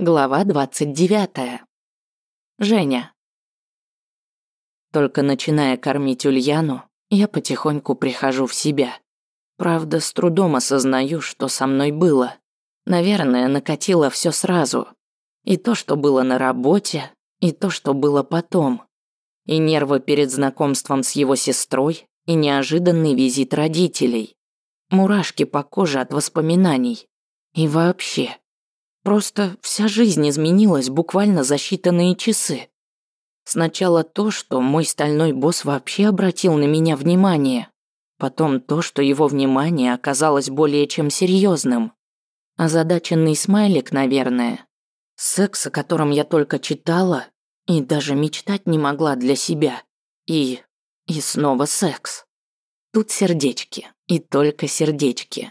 Глава 29. Женя. Только начиная кормить Ульяну, я потихоньку прихожу в себя. Правда, с трудом осознаю, что со мной было. Наверное, накатило все сразу. И то, что было на работе, и то, что было потом. И нервы перед знакомством с его сестрой, и неожиданный визит родителей. Мурашки по коже от воспоминаний. И вообще, Просто вся жизнь изменилась буквально за считанные часы. Сначала то, что мой стальной босс вообще обратил на меня внимание. Потом то, что его внимание оказалось более чем серьезным. Озадаченный смайлик, наверное. Секс, о котором я только читала и даже мечтать не могла для себя. И... и снова секс. Тут сердечки. И только сердечки.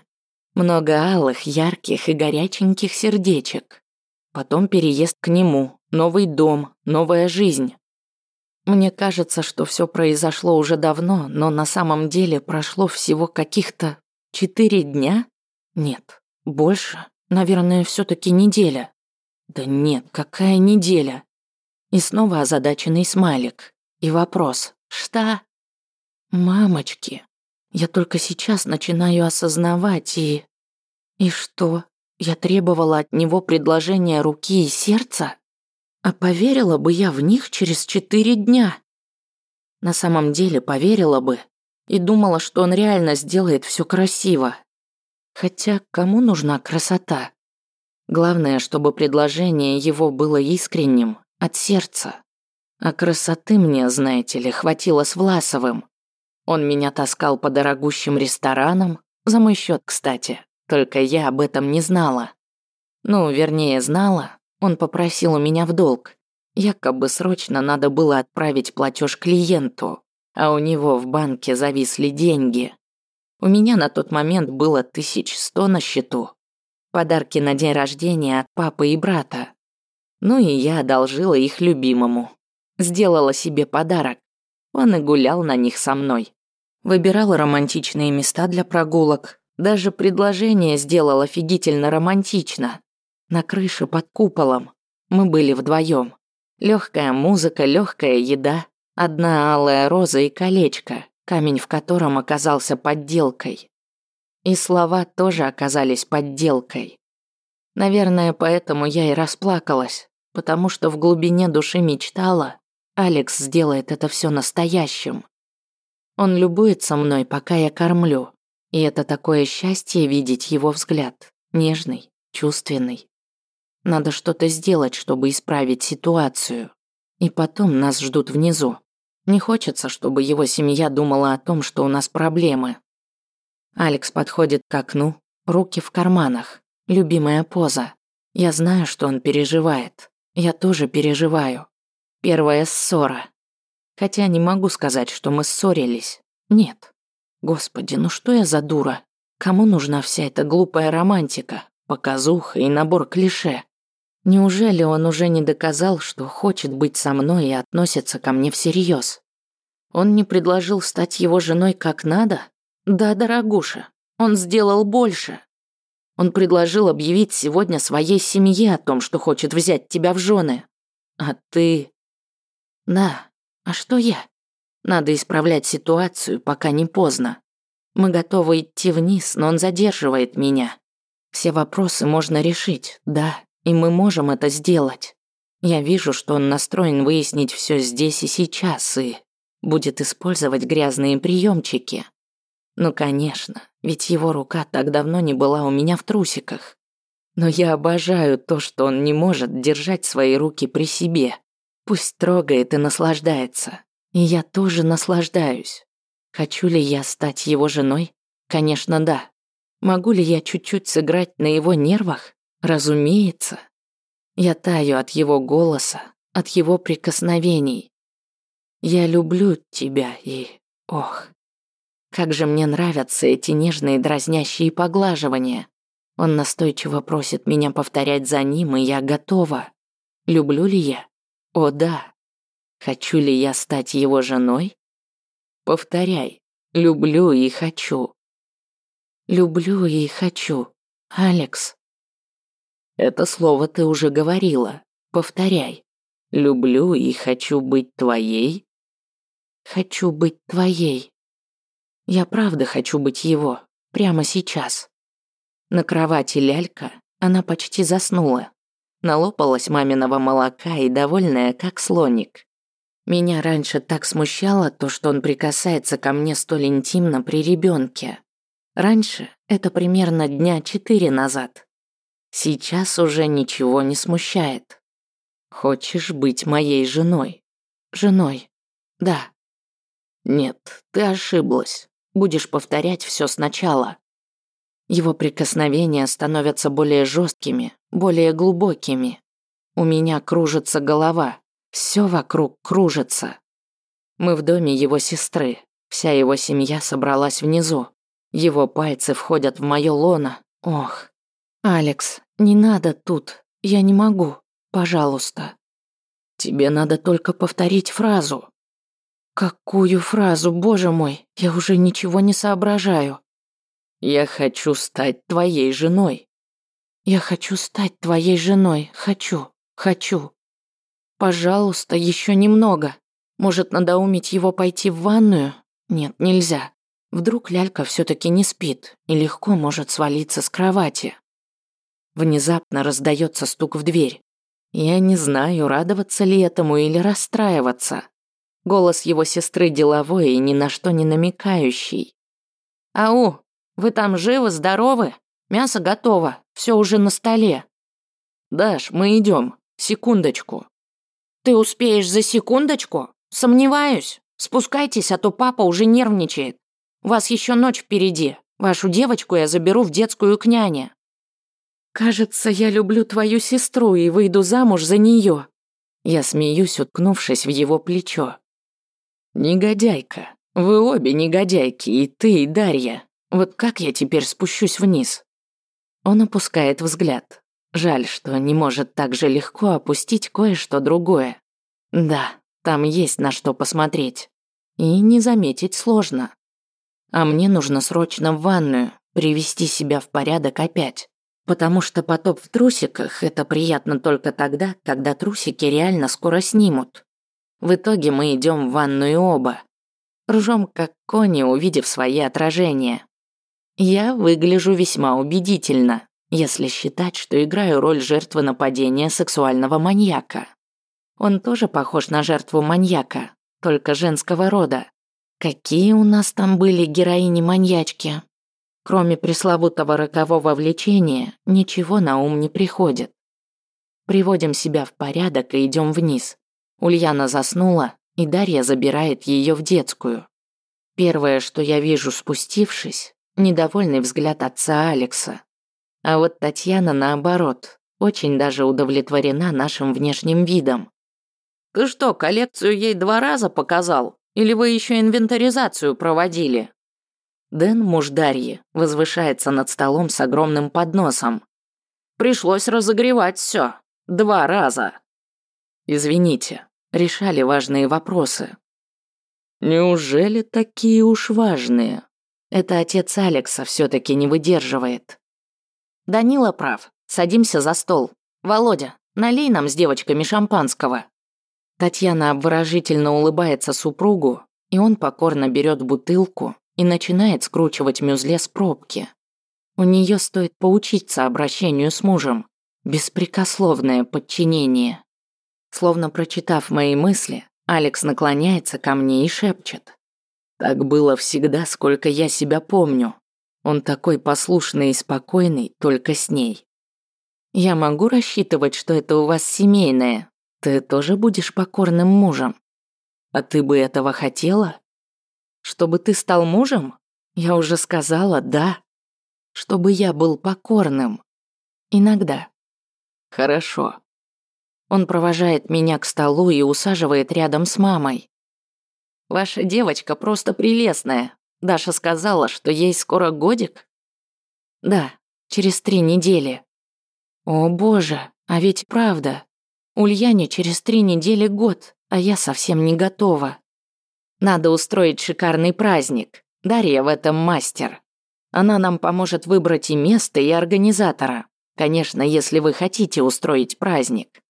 Много алых, ярких и горяченьких сердечек. Потом переезд к нему, новый дом, новая жизнь. Мне кажется, что все произошло уже давно, но на самом деле прошло всего каких-то четыре дня? Нет, больше. Наверное, все таки неделя. Да нет, какая неделя? И снова озадаченный смайлик. И вопрос «Что?» Мамочки, я только сейчас начинаю осознавать и... И что? Я требовала от него предложения руки и сердца? А поверила бы я в них через четыре дня? На самом деле поверила бы и думала, что он реально сделает все красиво. Хотя кому нужна красота? Главное, чтобы предложение его было искренним, от сердца. А красоты мне, знаете ли, хватило с Власовым. Он меня таскал по дорогущим ресторанам, за мой счет, кстати. Только я об этом не знала. Ну, вернее, знала. Он попросил у меня в долг. Якобы срочно надо было отправить платеж клиенту, а у него в банке зависли деньги. У меня на тот момент было тысяч сто на счету. Подарки на день рождения от папы и брата. Ну и я одолжила их любимому. Сделала себе подарок. Он и гулял на них со мной. Выбирала романтичные места для прогулок. Даже предложение сделал офигительно романтично. На крыше под куполом. Мы были вдвоем. Легкая музыка, легкая еда. Одна алая роза и колечко, камень в котором оказался подделкой. И слова тоже оказались подделкой. Наверное, поэтому я и расплакалась, потому что в глубине души мечтала, Алекс сделает это все настоящим. Он любуется мной, пока я кормлю. И это такое счастье видеть его взгляд. Нежный, чувственный. Надо что-то сделать, чтобы исправить ситуацию. И потом нас ждут внизу. Не хочется, чтобы его семья думала о том, что у нас проблемы. Алекс подходит к окну, руки в карманах. Любимая поза. Я знаю, что он переживает. Я тоже переживаю. Первая ссора. Хотя не могу сказать, что мы ссорились. Нет. Господи, ну что я за дура? Кому нужна вся эта глупая романтика, показуха и набор клише? Неужели он уже не доказал, что хочет быть со мной и относится ко мне всерьез? Он не предложил стать его женой как надо? Да, дорогуша, он сделал больше. Он предложил объявить сегодня своей семье о том, что хочет взять тебя в жены. А ты... Да, а что я? Надо исправлять ситуацию, пока не поздно. Мы готовы идти вниз, но он задерживает меня. Все вопросы можно решить, да, и мы можем это сделать. Я вижу, что он настроен выяснить все здесь и сейчас и будет использовать грязные приемчики. Ну, конечно, ведь его рука так давно не была у меня в трусиках. Но я обожаю то, что он не может держать свои руки при себе. Пусть трогает и наслаждается. И я тоже наслаждаюсь. Хочу ли я стать его женой? Конечно, да. Могу ли я чуть-чуть сыграть на его нервах? Разумеется. Я таю от его голоса, от его прикосновений. Я люблю тебя и... Ох, как же мне нравятся эти нежные дразнящие поглаживания. Он настойчиво просит меня повторять за ним, и я готова. Люблю ли я? О да, Хочу ли я стать его женой? Повторяй. Люблю и хочу. Люблю и хочу. Алекс. Это слово ты уже говорила. Повторяй. Люблю и хочу быть твоей. Хочу быть твоей. Я правда хочу быть его. Прямо сейчас. На кровати лялька, она почти заснула. Налопалась маминого молока и довольная, как слоник. Меня раньше так смущало то, что он прикасается ко мне столь интимно при ребенке. Раньше, это примерно дня четыре назад. Сейчас уже ничего не смущает. Хочешь быть моей женой? Женой. Да. Нет, ты ошиблась. Будешь повторять все сначала. Его прикосновения становятся более жесткими, более глубокими. У меня кружится голова, все вокруг кружится. Мы в доме его сестры, вся его семья собралась внизу. Его пальцы входят в моё лоно. Ох. Алекс, не надо тут. Я не могу. Пожалуйста. Тебе надо только повторить фразу. Какую фразу, боже мой? Я уже ничего не соображаю. Я хочу стать твоей женой. Я хочу стать твоей женой. Хочу. Хочу. Пожалуйста, еще немного. Может, надоумить его пойти в ванную? Нет, нельзя. Вдруг лялька все таки не спит и легко может свалиться с кровати. Внезапно раздается стук в дверь. Я не знаю, радоваться ли этому или расстраиваться. Голос его сестры деловой и ни на что не намекающий. «Ау, вы там живы, здоровы? Мясо готово, все уже на столе». «Даш, мы идем. Секундочку». «Ты успеешь за секундочку? Сомневаюсь. Спускайтесь, а то папа уже нервничает. У вас еще ночь впереди. Вашу девочку я заберу в детскую к няне». «Кажется, я люблю твою сестру и выйду замуж за нее. Я смеюсь, уткнувшись в его плечо. «Негодяйка. Вы обе негодяйки, и ты, и Дарья. Вот как я теперь спущусь вниз?» Он опускает взгляд. Жаль, что не может так же легко опустить кое-что другое. Да, там есть на что посмотреть. И не заметить сложно. А мне нужно срочно в ванную, привести себя в порядок опять. Потому что потоп в трусиках – это приятно только тогда, когда трусики реально скоро снимут. В итоге мы идем в ванную оба. Ржем как кони, увидев свои отражения. Я выгляжу весьма убедительно если считать, что играю роль жертвы нападения сексуального маньяка. Он тоже похож на жертву маньяка, только женского рода. Какие у нас там были героини-маньячки? Кроме пресловутого рокового влечения, ничего на ум не приходит. Приводим себя в порядок и идем вниз. Ульяна заснула, и Дарья забирает ее в детскую. Первое, что я вижу, спустившись, недовольный взгляд отца Алекса. А вот Татьяна, наоборот, очень даже удовлетворена нашим внешним видом. «Ты что, коллекцию ей два раза показал? Или вы еще инвентаризацию проводили?» Дэн, муж Дарьи, возвышается над столом с огромным подносом. «Пришлось разогревать все. Два раза». «Извините, решали важные вопросы». «Неужели такие уж важные?» Это отец Алекса все таки не выдерживает. Данила прав. Садимся за стол. Володя, налей нам с девочками шампанского. Татьяна обворожительно улыбается супругу, и он покорно берет бутылку и начинает скручивать мюзле с пробки. У нее стоит поучиться обращению с мужем. Беспрекословное подчинение. Словно прочитав мои мысли, Алекс наклоняется ко мне и шепчет. «Так было всегда, сколько я себя помню. Он такой послушный и спокойный, только с ней. Я могу рассчитывать, что это у вас семейное. Ты тоже будешь покорным мужем. А ты бы этого хотела? Чтобы ты стал мужем? Я уже сказала «да». Чтобы я был покорным. Иногда. Хорошо. Он провожает меня к столу и усаживает рядом с мамой. Ваша девочка просто прелестная. Даша сказала, что ей скоро годик? Да, через три недели. О боже, а ведь правда. Ульяне через три недели год, а я совсем не готова. Надо устроить шикарный праздник. Дарья в этом мастер. Она нам поможет выбрать и место, и организатора. Конечно, если вы хотите устроить праздник.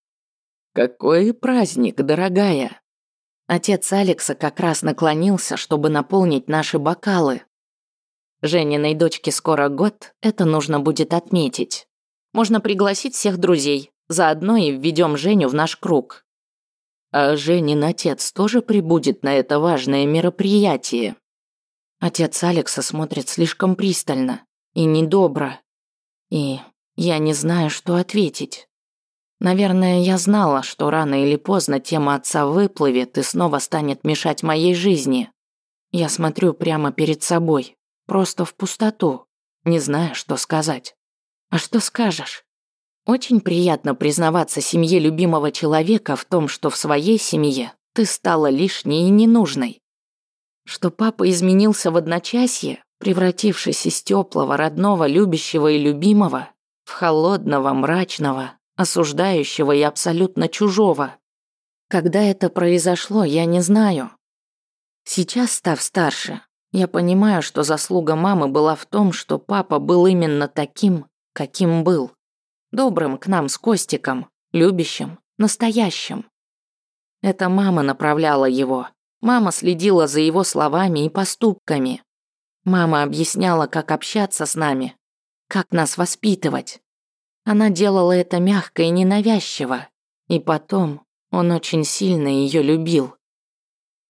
Какой праздник, дорогая? Отец Алекса как раз наклонился, чтобы наполнить наши бокалы. Жениной дочке скоро год, это нужно будет отметить. Можно пригласить всех друзей, заодно и введем Женю в наш круг. А Женин отец тоже прибудет на это важное мероприятие. Отец Алекса смотрит слишком пристально и недобро. И я не знаю, что ответить. Наверное, я знала, что рано или поздно тема отца выплывет и снова станет мешать моей жизни. Я смотрю прямо перед собой, просто в пустоту, не зная, что сказать. А что скажешь? Очень приятно признаваться семье любимого человека в том, что в своей семье ты стала лишней и ненужной. Что папа изменился в одночасье, превратившись из теплого, родного, любящего и любимого в холодного, мрачного, осуждающего и абсолютно чужого. Когда это произошло, я не знаю. Сейчас, став старше, я понимаю, что заслуга мамы была в том, что папа был именно таким, каким был. Добрым к нам с Костиком, любящим, настоящим. Это мама направляла его. Мама следила за его словами и поступками. Мама объясняла, как общаться с нами, как нас воспитывать. Она делала это мягко и ненавязчиво. И потом он очень сильно ее любил.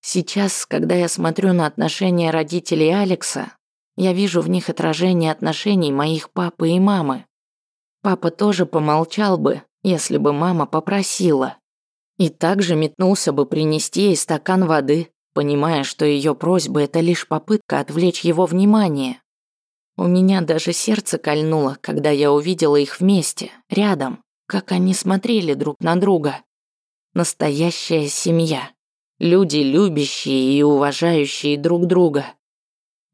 Сейчас, когда я смотрю на отношения родителей Алекса, я вижу в них отражение отношений моих папы и мамы. Папа тоже помолчал бы, если бы мама попросила. И также метнулся бы принести ей стакан воды, понимая, что ее просьба – это лишь попытка отвлечь его внимание. У меня даже сердце кольнуло, когда я увидела их вместе, рядом, как они смотрели друг на друга. Настоящая семья. Люди, любящие и уважающие друг друга.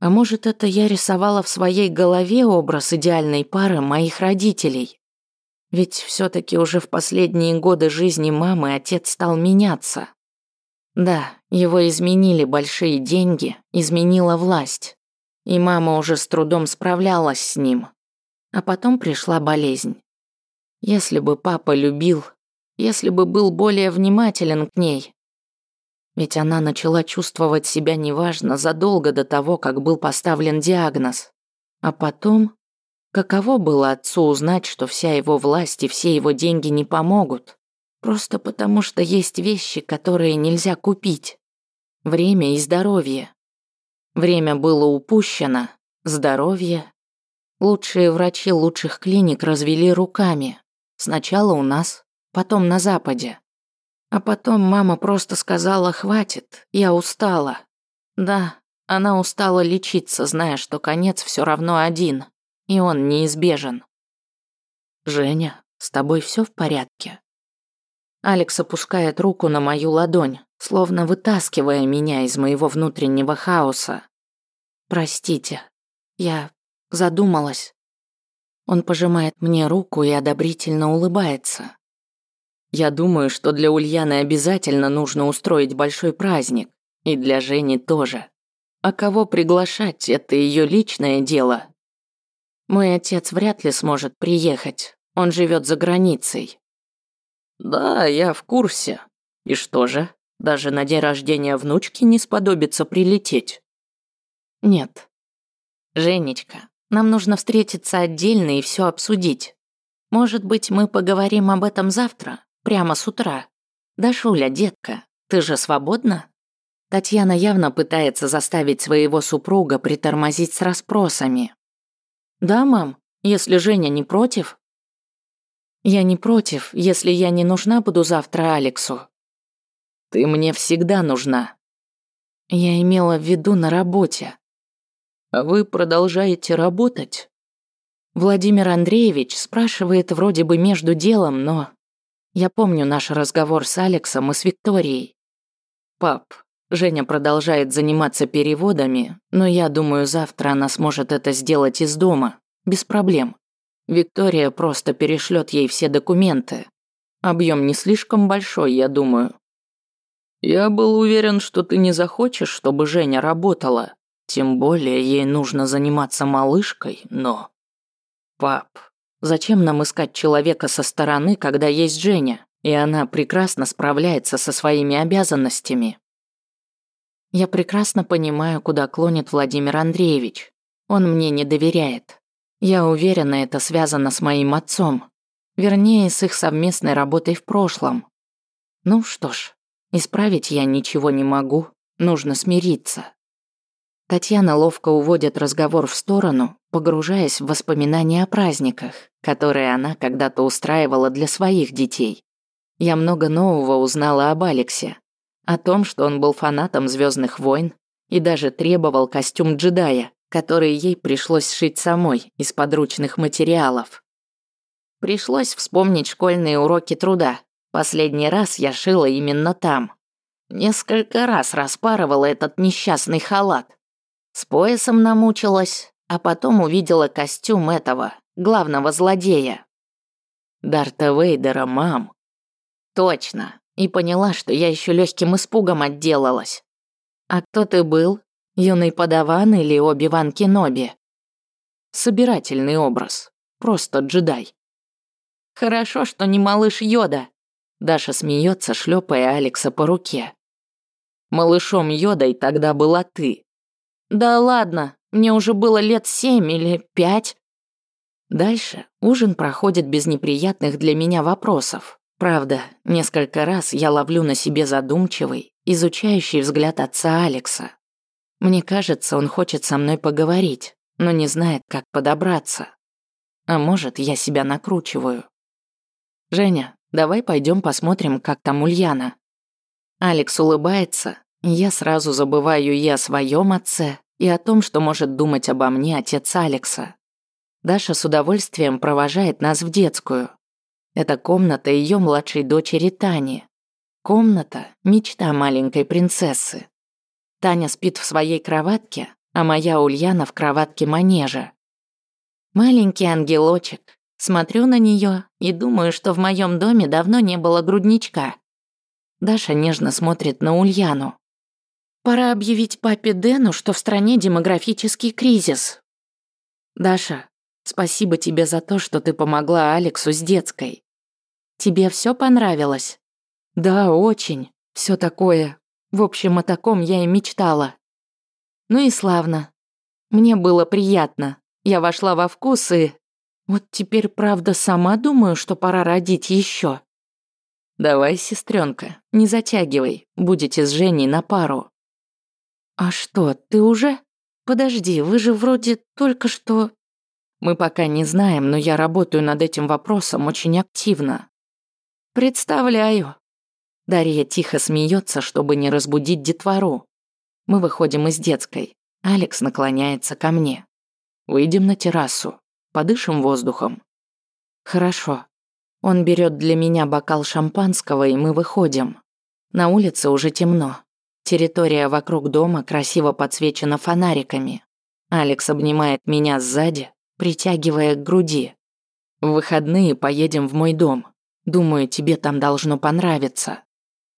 А может, это я рисовала в своей голове образ идеальной пары моих родителей? Ведь все таки уже в последние годы жизни мамы отец стал меняться. Да, его изменили большие деньги, изменила власть. И мама уже с трудом справлялась с ним. А потом пришла болезнь. Если бы папа любил, если бы был более внимателен к ней, ведь она начала чувствовать себя неважно задолго до того, как был поставлен диагноз. А потом, каково было отцу узнать, что вся его власть и все его деньги не помогут? Просто потому, что есть вещи, которые нельзя купить. Время и здоровье. Время было упущено, здоровье. Лучшие врачи лучших клиник развели руками. Сначала у нас, потом на Западе. А потом мама просто сказала «хватит, я устала». Да, она устала лечиться, зная, что конец все равно один, и он неизбежен. «Женя, с тобой все в порядке?» Алекс опускает руку на мою ладонь, словно вытаскивая меня из моего внутреннего хаоса. «Простите, я задумалась». Он пожимает мне руку и одобрительно улыбается. Я думаю, что для Ульяны обязательно нужно устроить большой праздник. И для Жени тоже. А кого приглашать, это ее личное дело. Мой отец вряд ли сможет приехать. Он живет за границей. Да, я в курсе. И что же, даже на день рождения внучки не сподобится прилететь? Нет. Женечка, нам нужно встретиться отдельно и все обсудить. Может быть, мы поговорим об этом завтра? Прямо с утра. «Дашуля, детка, ты же свободна?» Татьяна явно пытается заставить своего супруга притормозить с расспросами. «Да, мам, если Женя не против?» «Я не против, если я не нужна буду завтра Алексу». «Ты мне всегда нужна». Я имела в виду на работе. «А вы продолжаете работать?» Владимир Андреевич спрашивает вроде бы между делом, но я помню наш разговор с Алексом и с Викторией. Пап, Женя продолжает заниматься переводами, но я думаю, завтра она сможет это сделать из дома, без проблем. Виктория просто перешлет ей все документы. Объем не слишком большой, я думаю. Я был уверен, что ты не захочешь, чтобы Женя работала. Тем более ей нужно заниматься малышкой, но... Пап, Зачем нам искать человека со стороны, когда есть Женя, и она прекрасно справляется со своими обязанностями? Я прекрасно понимаю, куда клонит Владимир Андреевич. Он мне не доверяет. Я уверена, это связано с моим отцом. Вернее, с их совместной работой в прошлом. Ну что ж, исправить я ничего не могу, нужно смириться. Татьяна ловко уводит разговор в сторону, погружаясь в воспоминания о праздниках, которые она когда-то устраивала для своих детей. Я много нового узнала об Алексе. О том, что он был фанатом Звездных войн и даже требовал костюм джедая, который ей пришлось сшить самой из подручных материалов. Пришлось вспомнить школьные уроки труда. Последний раз я шила именно там. Несколько раз распарывала этот несчастный халат. С поясом намучилась, а потом увидела костюм этого, главного злодея. Дарта Вейдера, мам. Точно. И поняла, что я еще легким испугом отделалась. А кто ты был? Юный подаван или Оби-Ван Кеноби? Собирательный образ. Просто джедай. Хорошо, что не малыш Йода. Даша смеется, шлепая Алекса по руке. Малышом Йодой тогда была ты. Да ладно, мне уже было лет семь или пять. Дальше ужин проходит без неприятных для меня вопросов. Правда, несколько раз я ловлю на себе задумчивый, изучающий взгляд отца Алекса. Мне кажется, он хочет со мной поговорить, но не знает, как подобраться. А может, я себя накручиваю. Женя, давай пойдем посмотрим, как там Ульяна. Алекс улыбается, я сразу забываю и о своем отце, и о том, что может думать обо мне отец Алекса. Даша с удовольствием провожает нас в детскую. Это комната ее младшей дочери Тани. Комната – мечта маленькой принцессы. Таня спит в своей кроватке, а моя Ульяна в кроватке манежа. Маленький ангелочек. Смотрю на нее и думаю, что в моем доме давно не было грудничка. Даша нежно смотрит на Ульяну. Пора объявить папе Дэну, что в стране демографический кризис. Даша, спасибо тебе за то, что ты помогла Алексу с детской. Тебе все понравилось? Да, очень. Все такое в общем, о таком я и мечтала. Ну и славно. Мне было приятно. Я вошла во вкус и... Вот теперь, правда, сама думаю, что пора родить еще. Давай, сестренка, не затягивай. Будете с Женей на пару. А что, ты уже? Подожди, вы же вроде только что... Мы пока не знаем, но я работаю над этим вопросом очень активно. Представляю. Дарья тихо смеется, чтобы не разбудить детвору. Мы выходим из детской. Алекс наклоняется ко мне. Выйдем на террасу. Подышим воздухом. Хорошо. Он берет для меня бокал шампанского, и мы выходим. На улице уже темно. Территория вокруг дома красиво подсвечена фонариками. Алекс обнимает меня сзади, притягивая к груди. В выходные поедем в мой дом. Думаю, тебе там должно понравиться.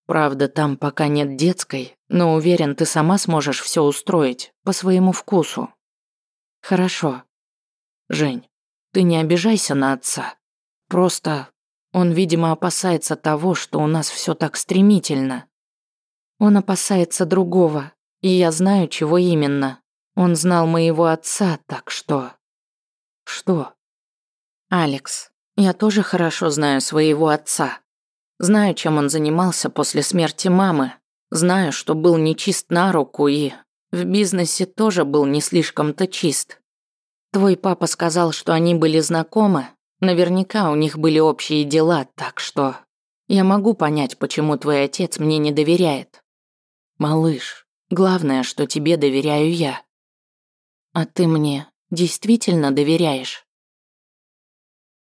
Правда, там пока нет детской, но уверен, ты сама сможешь все устроить по своему вкусу. Хорошо. Жень, ты не обижайся на отца. Просто он, видимо, опасается того, что у нас все так стремительно. Он опасается другого, и я знаю, чего именно. Он знал моего отца, так что... Что? Алекс, я тоже хорошо знаю своего отца. Знаю, чем он занимался после смерти мамы. Знаю, что был нечист на руку и в бизнесе тоже был не слишком-то чист. Твой папа сказал, что они были знакомы. Наверняка у них были общие дела, так что я могу понять, почему твой отец мне не доверяет. Малыш, главное, что тебе доверяю я. А ты мне действительно доверяешь?